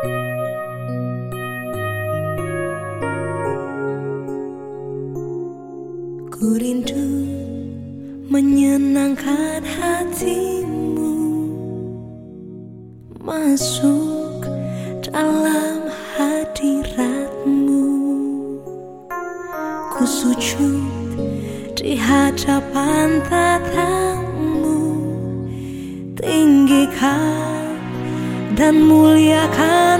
Ku rindu menyenangkan hatimu. Masuk dalam hadiratmu. Ku sujud di hadapan tatamu. Tinggikan dan muliakan